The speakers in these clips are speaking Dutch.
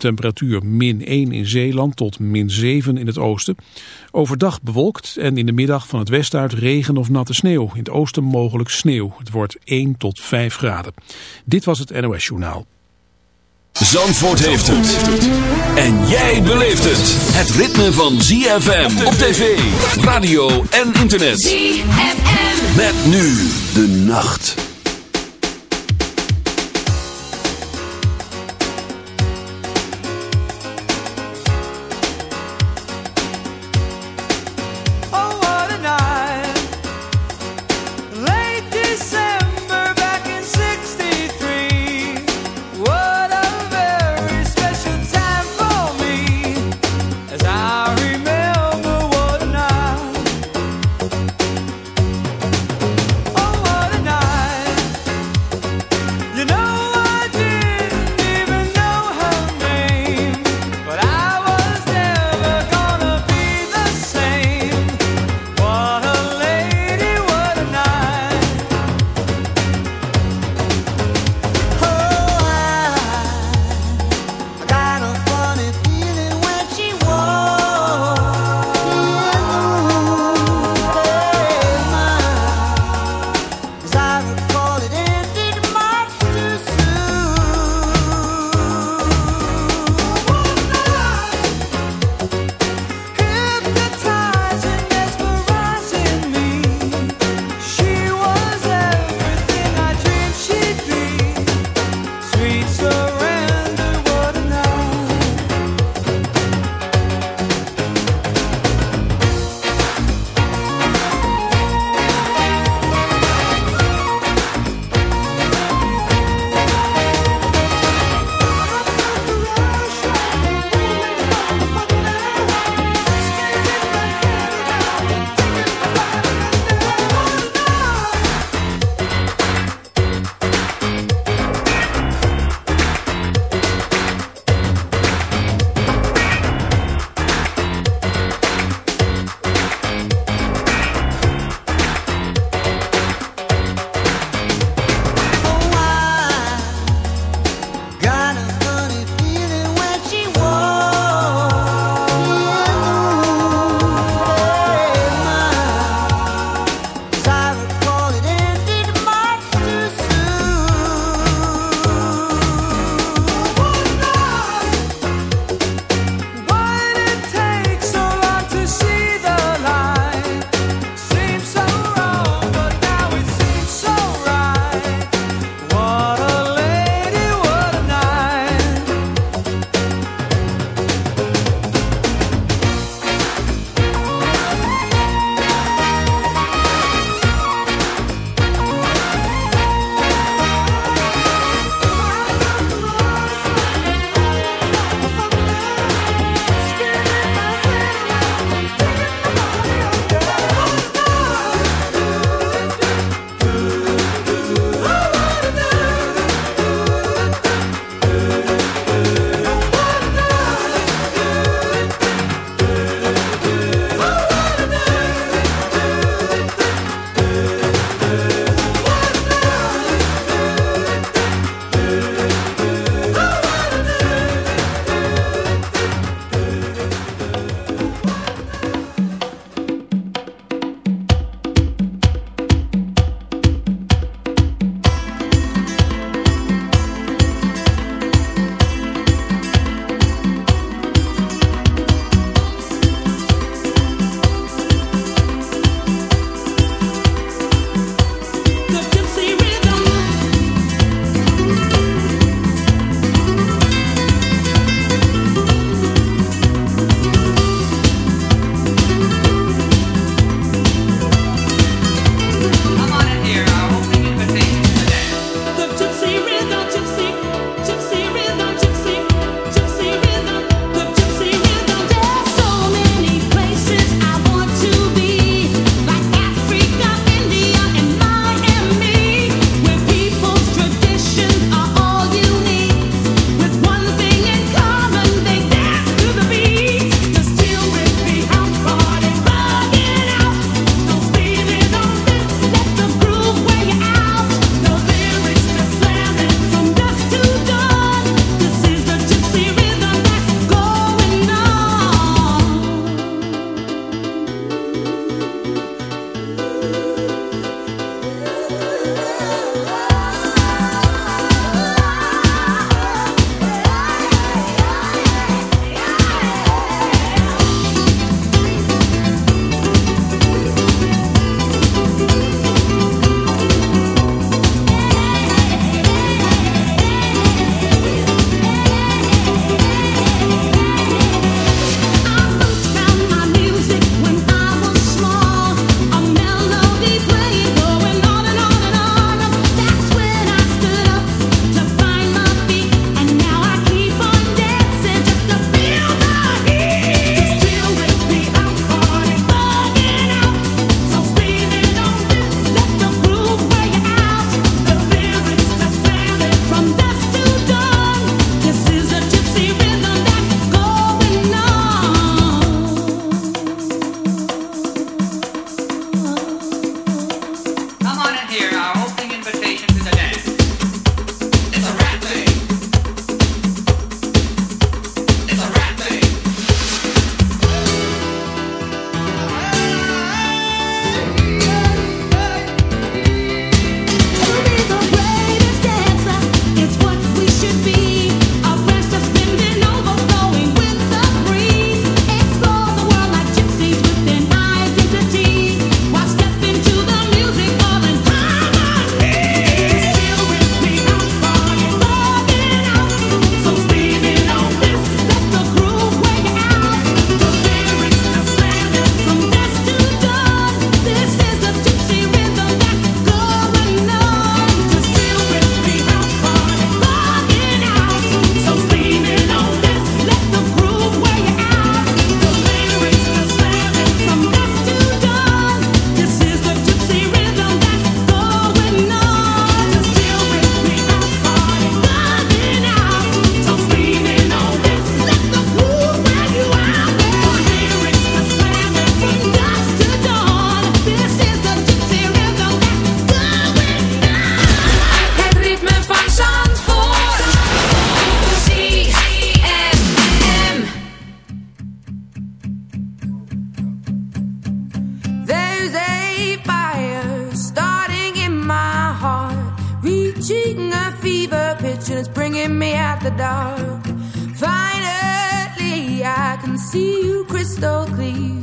temperatuur min 1 in Zeeland tot min 7 in het oosten. Overdag bewolkt en in de middag van het westen uit regen of natte sneeuw. In het oosten mogelijk sneeuw. Het wordt 1 tot 5 graden. Dit was het NOS Journaal. Zandvoort heeft het. En jij beleeft het. Het ritme van ZFM op tv, radio en internet. ZFM. Met nu de nacht. bringing me out the dark. Finally, I can see you crystal clear.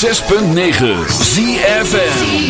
106.9 ZFN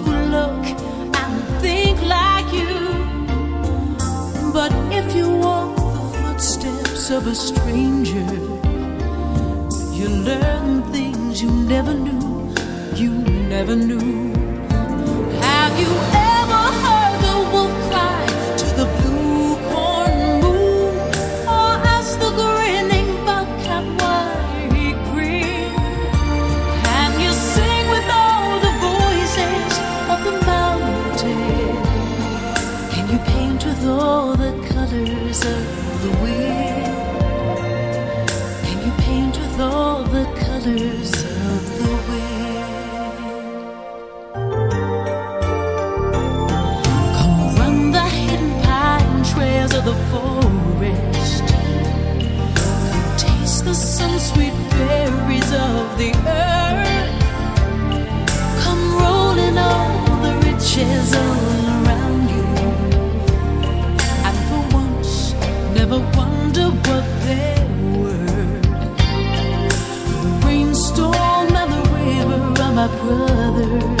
if you walk the footsteps of a stranger, you learn things you never knew, you never knew. Have you brother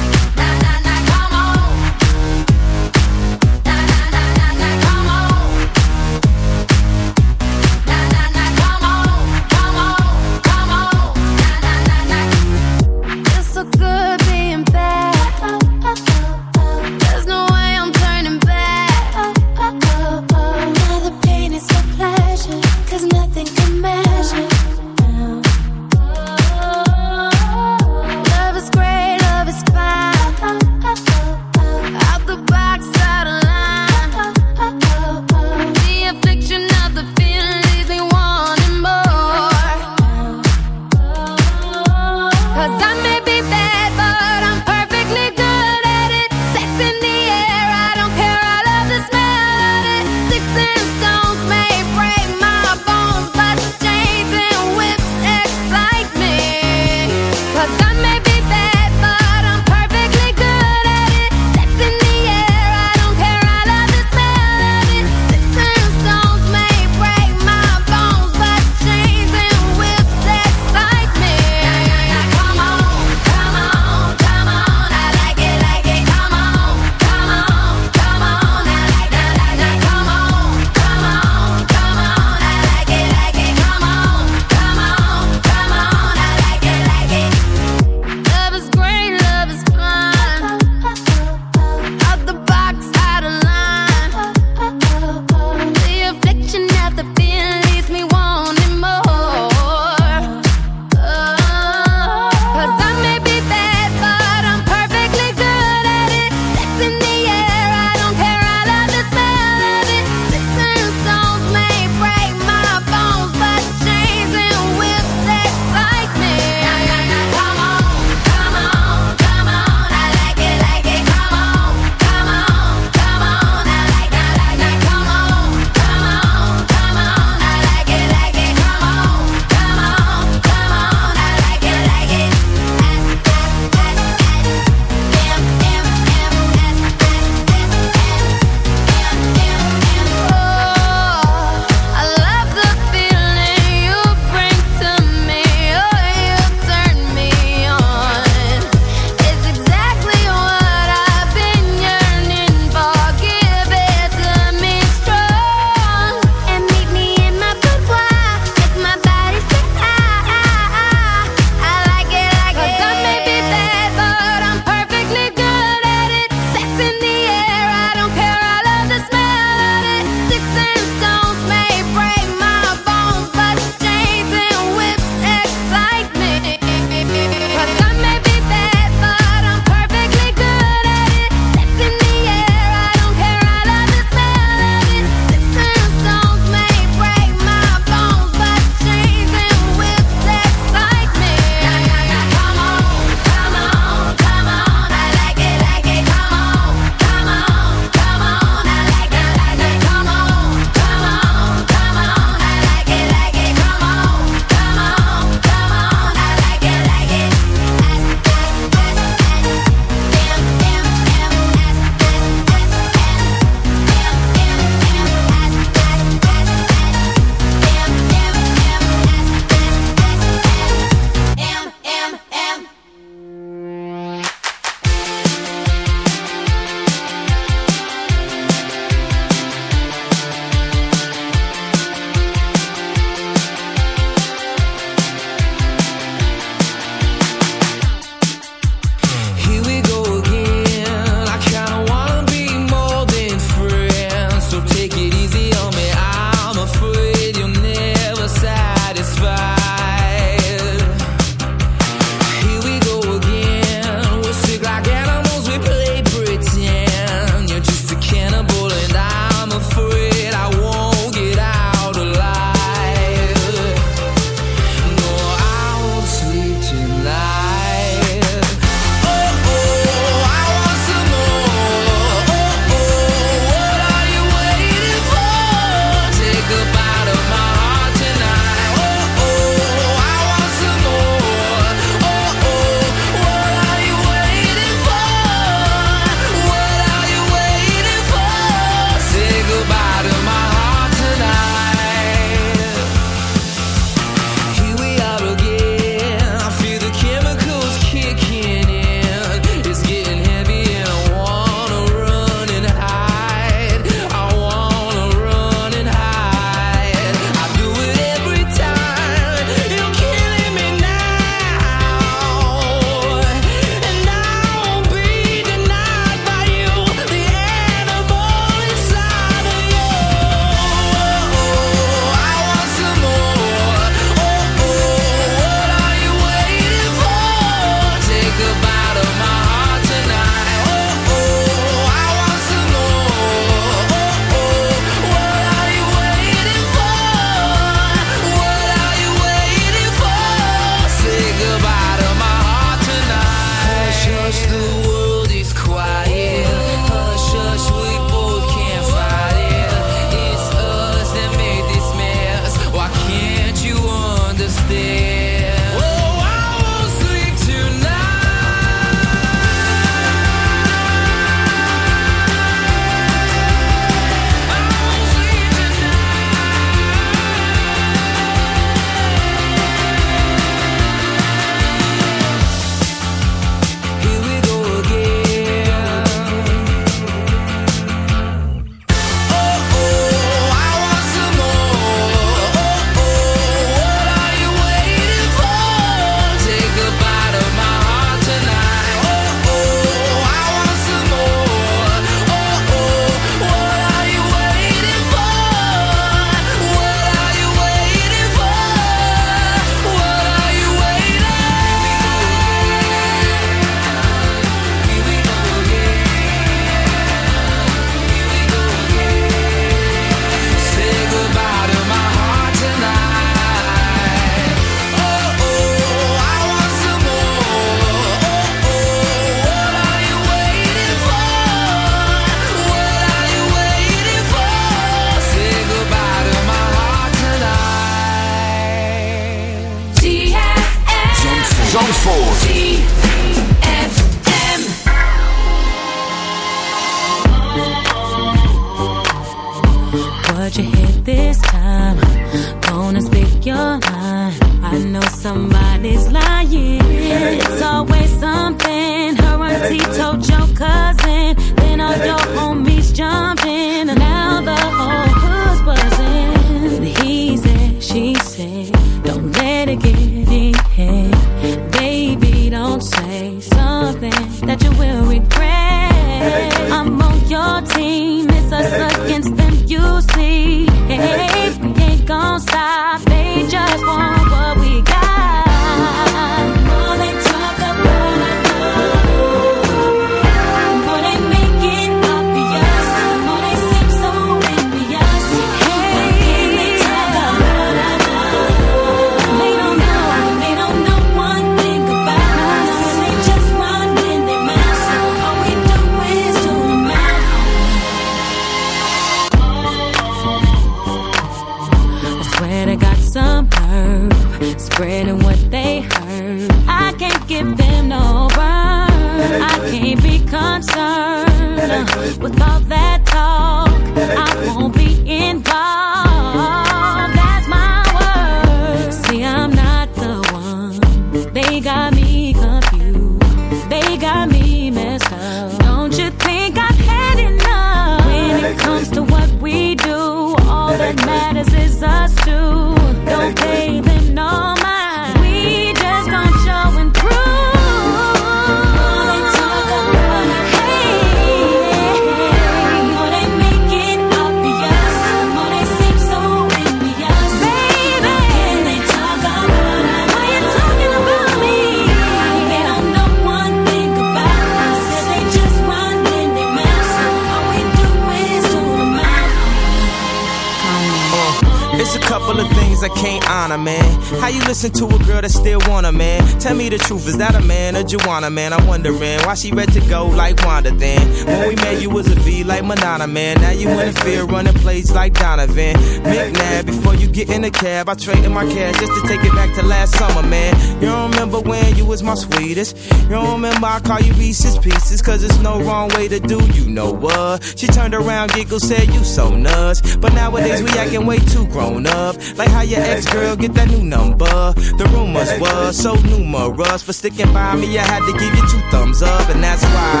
Man. I'm wondering why she ready to go like Wanda then. When we met, you was a V like Madonna, man you interfere. Running plays like Donovan. McNabb, before you get in the cab, I traded my cash just to take it back to last summer, man. You don't remember when you was my sweetest. You don't remember I call you Reese's Pieces, cause it's no wrong way to do you know what. She turned around, giggled, said, You so nuts. But nowadays we acting way too grown up. Like how your ex girl get that new number. The rumors were so numerous. For sticking by me, I had to give you two thumbs up, and that's why.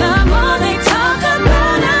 The more they talk about it,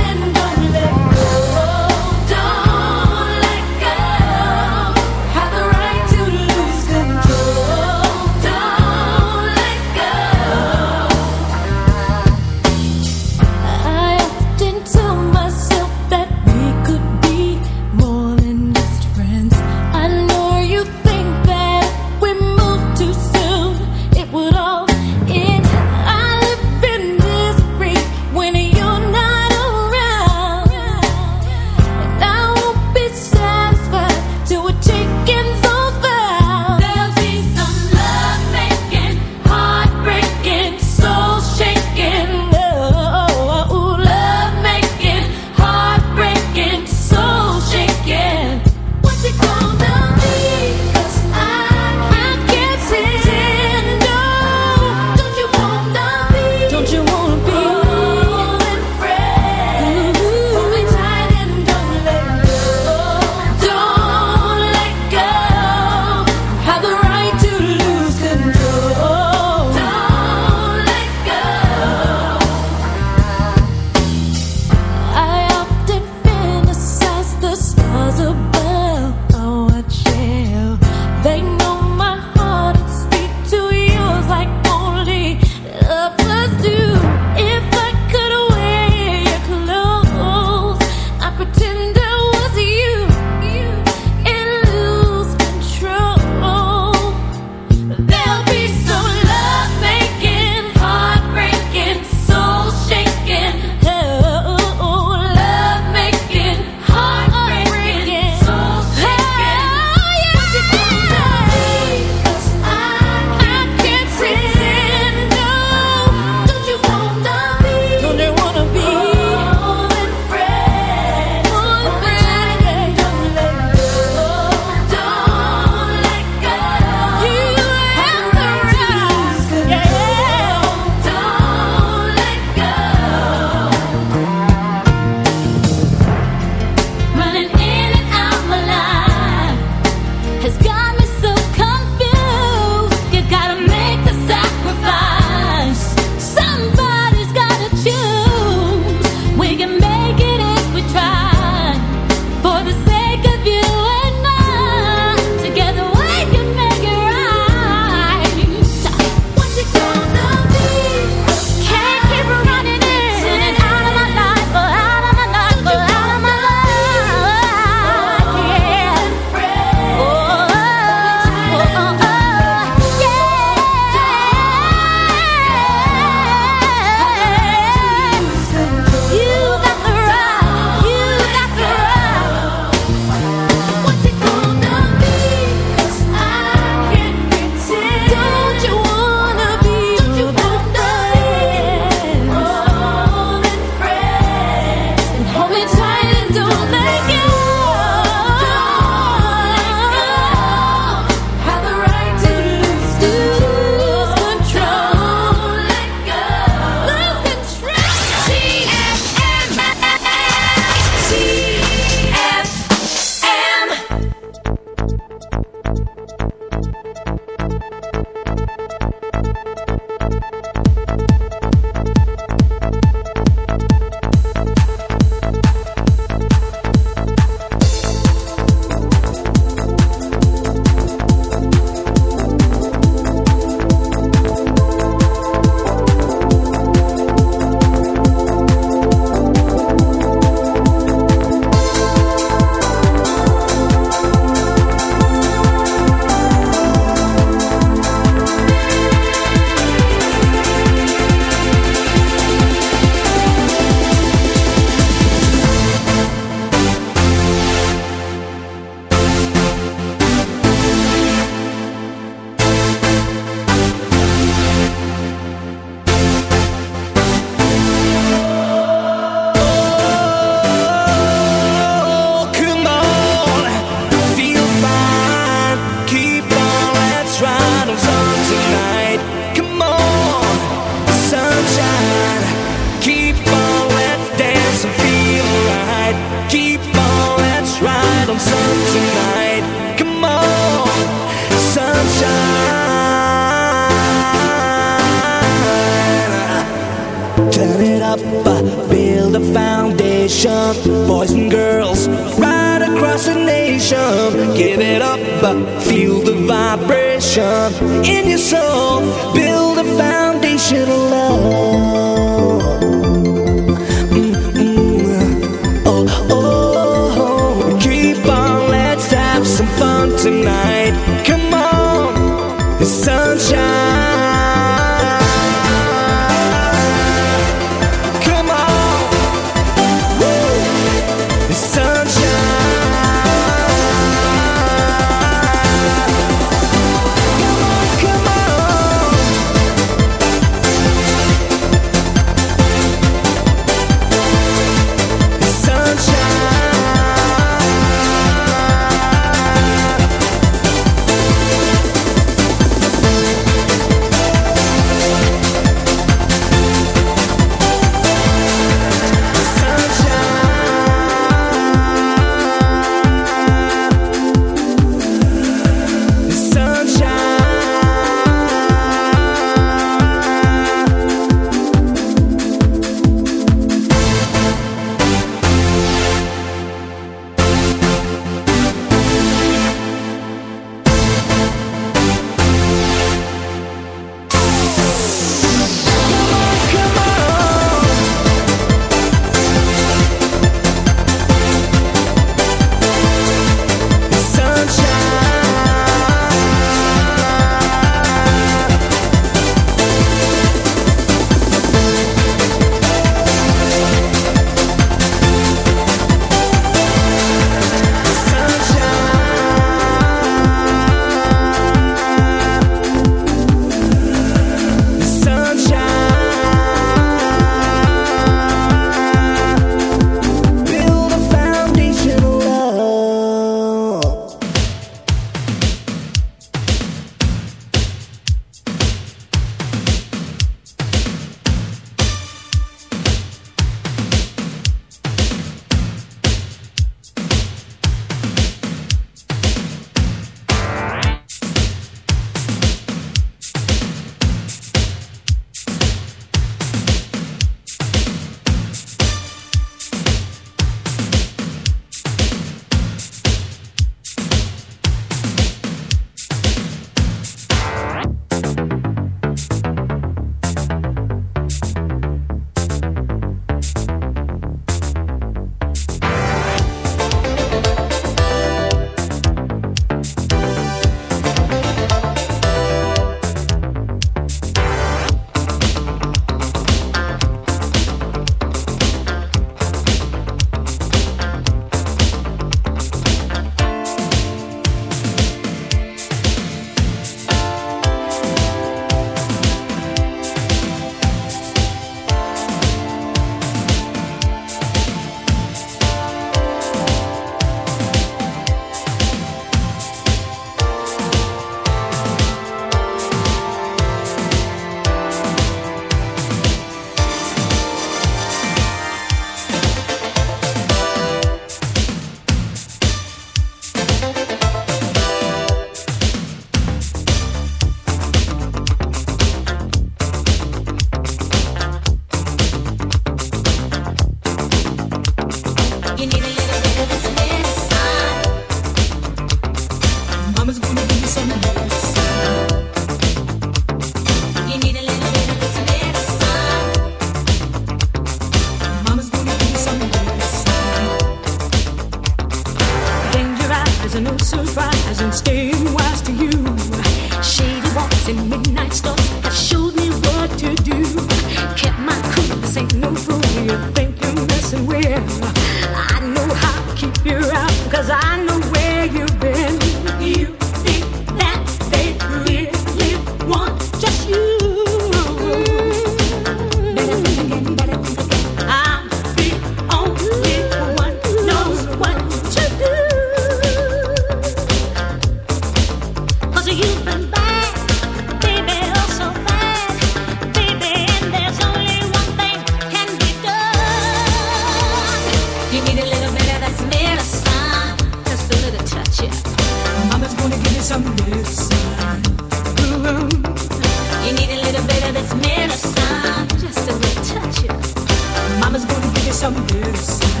some good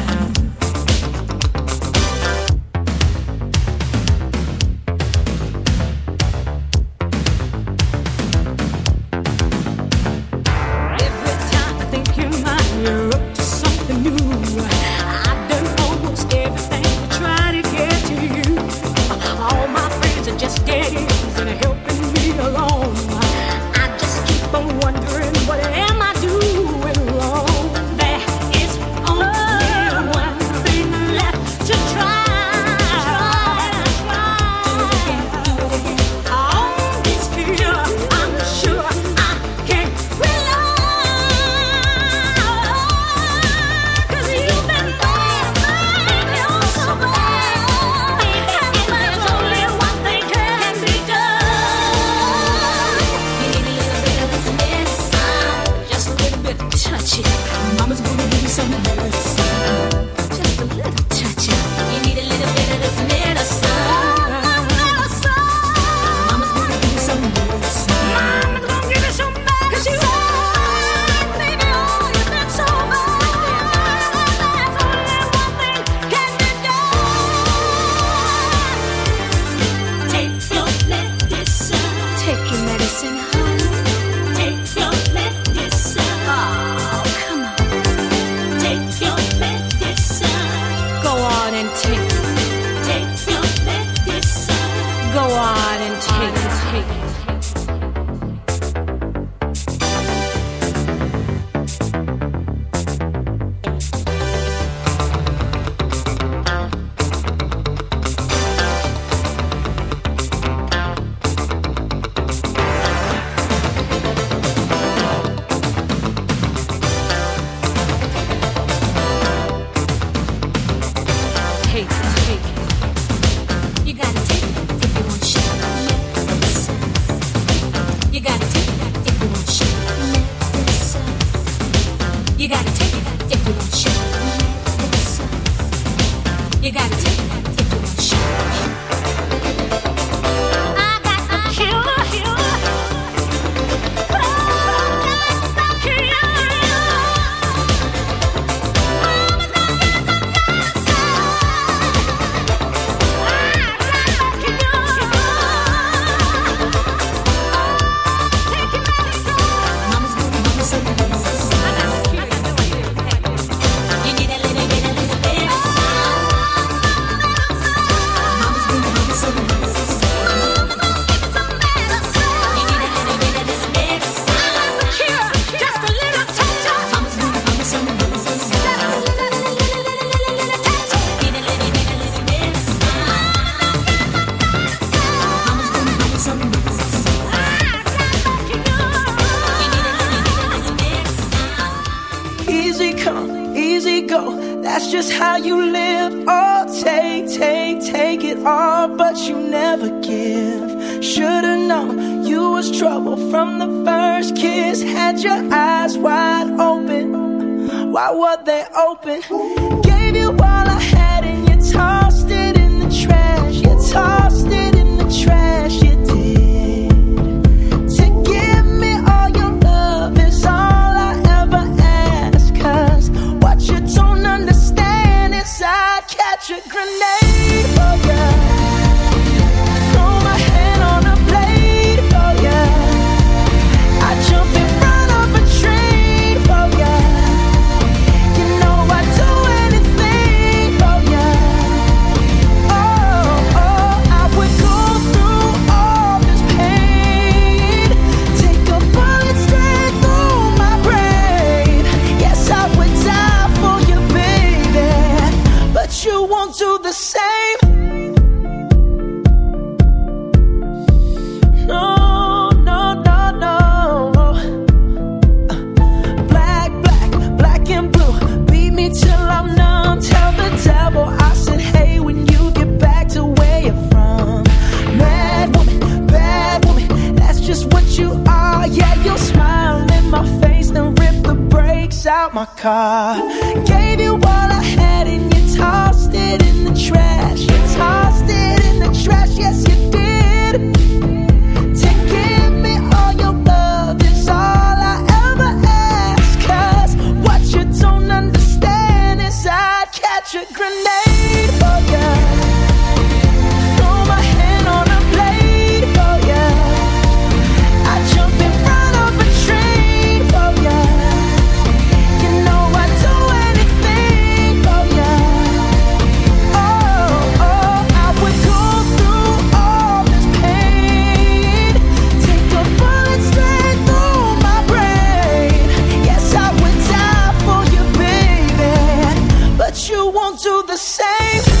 won't do the same.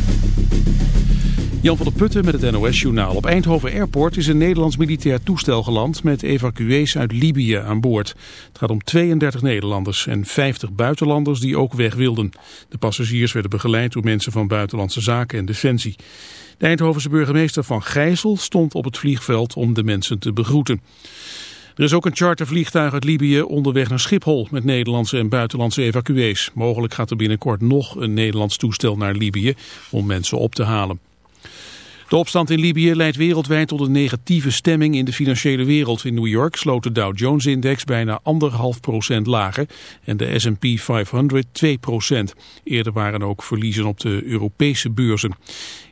Jan van der Putten met het NOS-journaal. Op Eindhoven Airport is een Nederlands militair toestel geland met evacuees uit Libië aan boord. Het gaat om 32 Nederlanders en 50 buitenlanders die ook weg wilden. De passagiers werden begeleid door mensen van Buitenlandse Zaken en Defensie. De Eindhovense burgemeester Van Gijzel stond op het vliegveld om de mensen te begroeten. Er is ook een chartervliegtuig uit Libië onderweg naar Schiphol met Nederlandse en buitenlandse evacuees. Mogelijk gaat er binnenkort nog een Nederlands toestel naar Libië om mensen op te halen. De opstand in Libië leidt wereldwijd tot een negatieve stemming in de financiële wereld. In New York sloot de Dow Jones-index bijna anderhalf procent lager en de S&P 500 2 procent. Eerder waren ook verliezen op de Europese beurzen.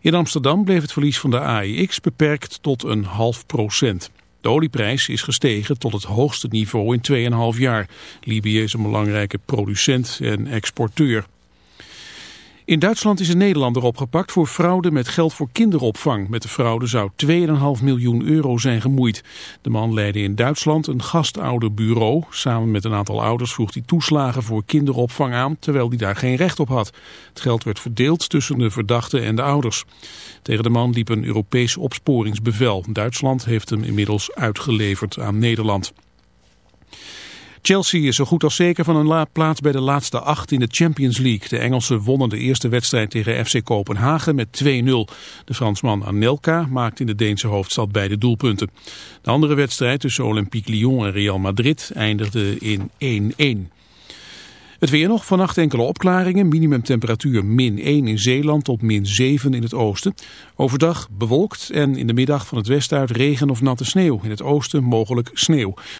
In Amsterdam bleef het verlies van de AEX beperkt tot een half procent. De olieprijs is gestegen tot het hoogste niveau in 2,5 jaar. Libië is een belangrijke producent en exporteur. In Duitsland is een Nederlander opgepakt voor fraude met geld voor kinderopvang. Met de fraude zou 2,5 miljoen euro zijn gemoeid. De man leidde in Duitsland een gastouderbureau. Samen met een aantal ouders vroeg hij toeslagen voor kinderopvang aan, terwijl hij daar geen recht op had. Het geld werd verdeeld tussen de verdachte en de ouders. Tegen de man liep een Europees opsporingsbevel. Duitsland heeft hem inmiddels uitgeleverd aan Nederland. Chelsea is zo goed als zeker van een plaats bij de laatste acht in de Champions League. De Engelsen wonnen de eerste wedstrijd tegen FC Kopenhagen met 2-0. De Fransman Anelka maakte in de Deense hoofdstad beide doelpunten. De andere wedstrijd tussen Olympique Lyon en Real Madrid eindigde in 1-1. Het weer nog, vannacht enkele opklaringen, minimumtemperatuur min 1 in Zeeland tot min 7 in het oosten. Overdag bewolkt en in de middag van het westen uit regen of natte sneeuw. In het oosten mogelijk sneeuw.